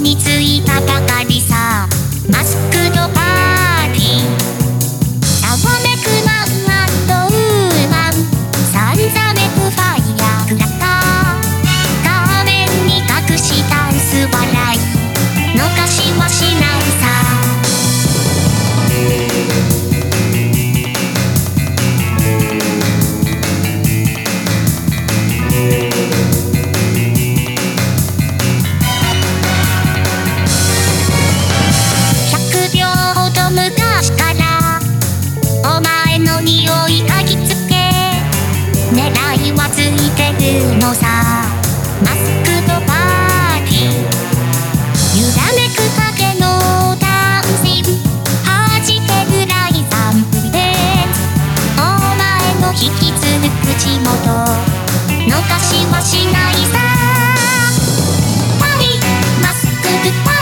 についたばかりさ。マスク引き継ぐ口元。逃しはしないさ。パリマスク舞台